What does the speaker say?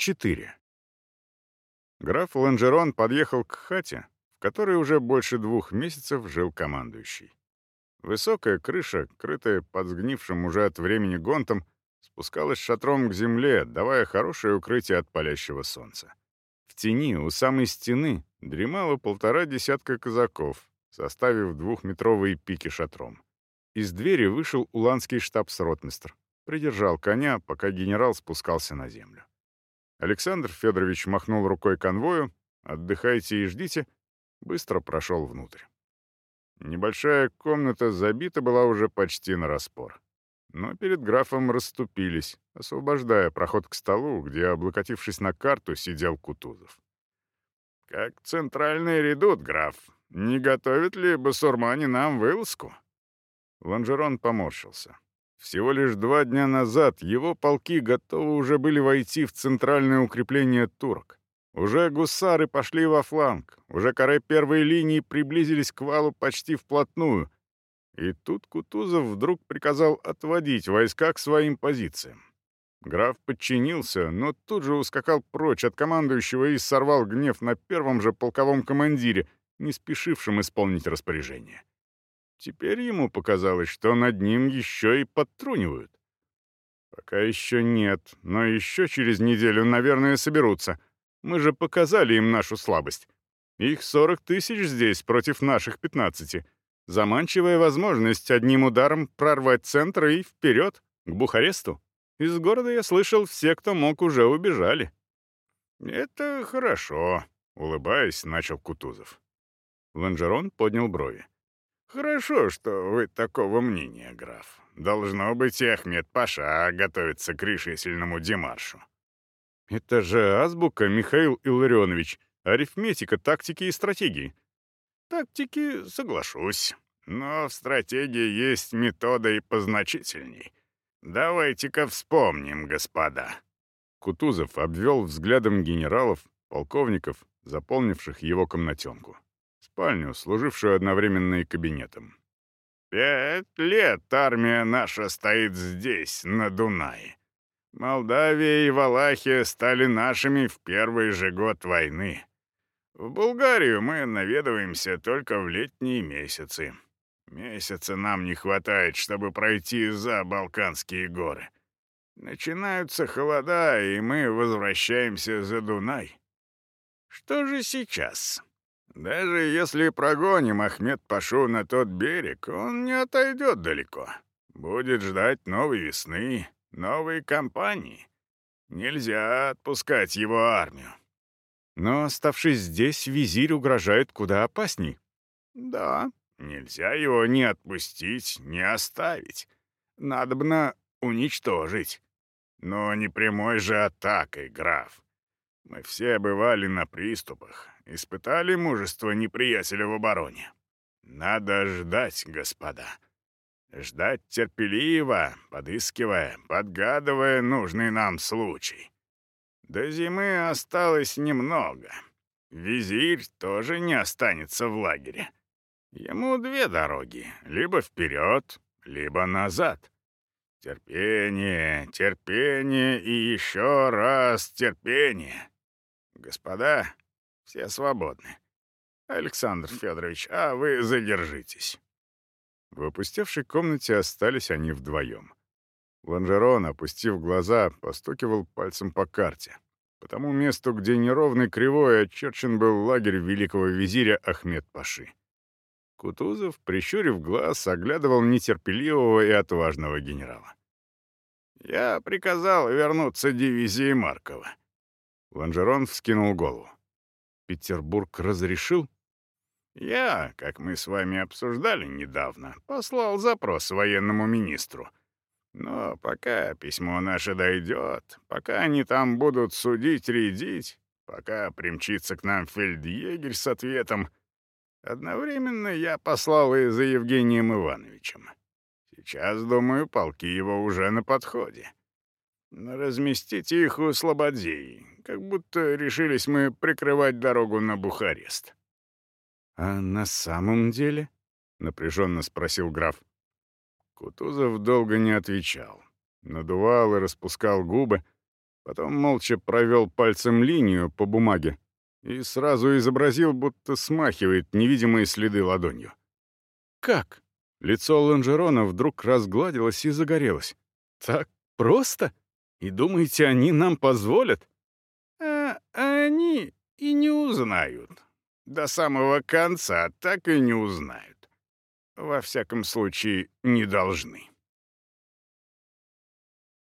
4. Граф Ланжерон подъехал к хате, в которой уже больше двух месяцев жил командующий. Высокая крыша, крытая под сгнившим уже от времени гонтом, спускалась шатром к земле, давая хорошее укрытие от палящего солнца. В тени у самой стены дремало полтора десятка казаков, составив двухметровые пики шатром. Из двери вышел уланский штабс-ротмистр, придержал коня, пока генерал спускался на землю. Александр Федорович махнул рукой конвою, «Отдыхайте и ждите», быстро прошел внутрь. Небольшая комната забита была уже почти на распор. Но перед графом расступились, освобождая проход к столу, где, облокотившись на карту, сидел Кутузов. «Как центральный редут, граф. Не готовит ли басурмане нам вылазку?» Ланжерон поморщился. Всего лишь два дня назад его полки готовы уже были войти в центральное укрепление турок. Уже гусары пошли во фланг, уже коры первой линии приблизились к валу почти вплотную. И тут Кутузов вдруг приказал отводить войска к своим позициям. Граф подчинился, но тут же ускакал прочь от командующего и сорвал гнев на первом же полковом командире, не спешившем исполнить распоряжение. Теперь ему показалось, что над ним еще и подтрунивают. Пока еще нет, но еще через неделю, наверное, соберутся. Мы же показали им нашу слабость. Их 40 тысяч здесь против наших 15. Заманчивая возможность одним ударом прорвать центр и вперед, к Бухаресту. Из города, я слышал, все, кто мог, уже убежали. «Это хорошо», — улыбаясь, начал Кутузов. Ланжерон поднял брови. «Хорошо, что вы такого мнения, граф. Должно быть, Ахмед Паша готовится к решительному демаршу». «Это же азбука, Михаил Илларионович. Арифметика, тактики и стратегии». «Тактики, соглашусь. Но в стратегии есть метода и позначительней. Давайте-ка вспомним, господа». Кутузов обвел взглядом генералов, полковников, заполнивших его комнатенку спальню, служившую одновременно и кабинетом. «Пять лет армия наша стоит здесь, на Дунае. Молдавия и Валахия стали нашими в первый же год войны. В Булгарию мы наведываемся только в летние месяцы. Месяца нам не хватает, чтобы пройти за Балканские горы. Начинаются холода, и мы возвращаемся за Дунай. Что же сейчас?» Даже если прогоним Ахмед Пашу на тот берег, он не отойдет далеко. Будет ждать новой весны, новой кампании. Нельзя отпускать его армию. Но, оставшись здесь, визирь угрожает куда опасней. Да, нельзя его ни отпустить, ни оставить. Надобно уничтожить. Но не прямой же атакой, граф. Мы все бывали на приступах, испытали мужество неприятеля в обороне. Надо ждать, господа. Ждать терпеливо, подыскивая, подгадывая нужный нам случай. До зимы осталось немного. Визирь тоже не останется в лагере. Ему две дороги — либо вперед, либо назад. Терпение, терпение и еще раз терпение. Господа, все свободны. Александр Федорович, а вы задержитесь». В опустевшей комнате остались они вдвоем. Ланжерон, опустив глаза, постукивал пальцем по карте. По тому месту, где неровный кривой очерчен был лагерь великого визиря Ахмед Паши. Кутузов, прищурив глаз, оглядывал нетерпеливого и отважного генерала. «Я приказал вернуться дивизии Маркова». Ланжерон вскинул голову. Петербург разрешил? Я, как мы с вами обсуждали недавно, послал запрос военному министру. Но пока письмо наше дойдет, пока они там будут судить, рядить, пока примчится к нам фельдъегерь с ответом, одновременно я послал и за Евгением Ивановичем. Сейчас, думаю, полки его уже на подходе. Разместите их у Слободзеи, как будто решились мы прикрывать дорогу на Бухарест». «А на самом деле?» — напряженно спросил граф. Кутузов долго не отвечал. Надувал и распускал губы, Потом молча провел пальцем линию по бумаге и сразу изобразил, будто смахивает невидимые следы ладонью. «Как?» Лицо Ланжерона вдруг разгладилось и загорелось. «Так просто? И думаете, они нам позволят?» «А они и не узнают. До самого конца так и не узнают. Во всяком случае, не должны».